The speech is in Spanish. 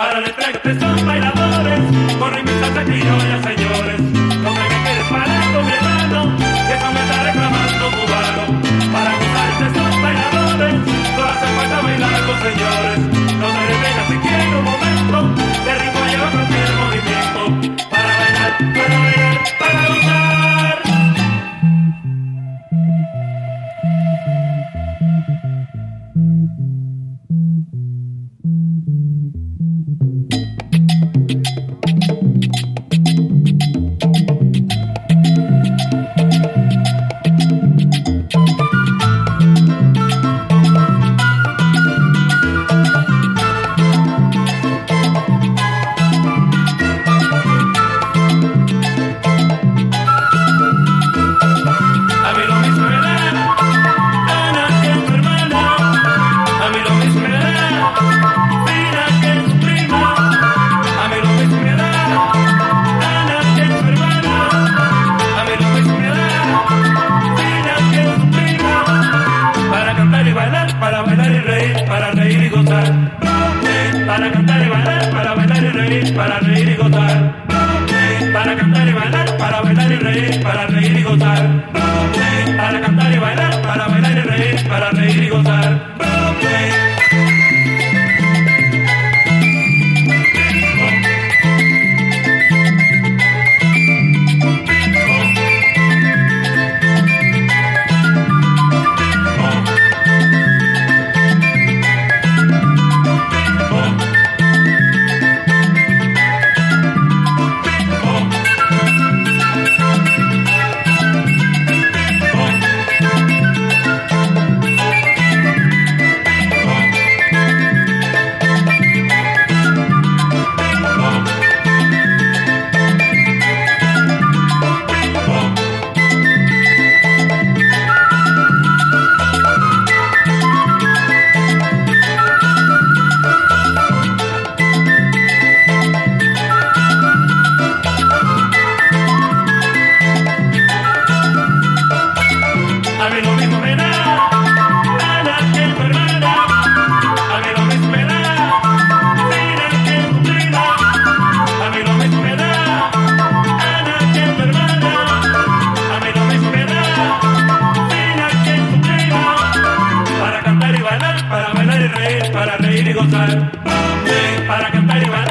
para la entrega de sopa y labores, por. para cantar y bailar, para bailar y reír, para reír y gozar. Para cantar y bailar, para bailar y reír, para reír y gozar. y para cantar y bailar.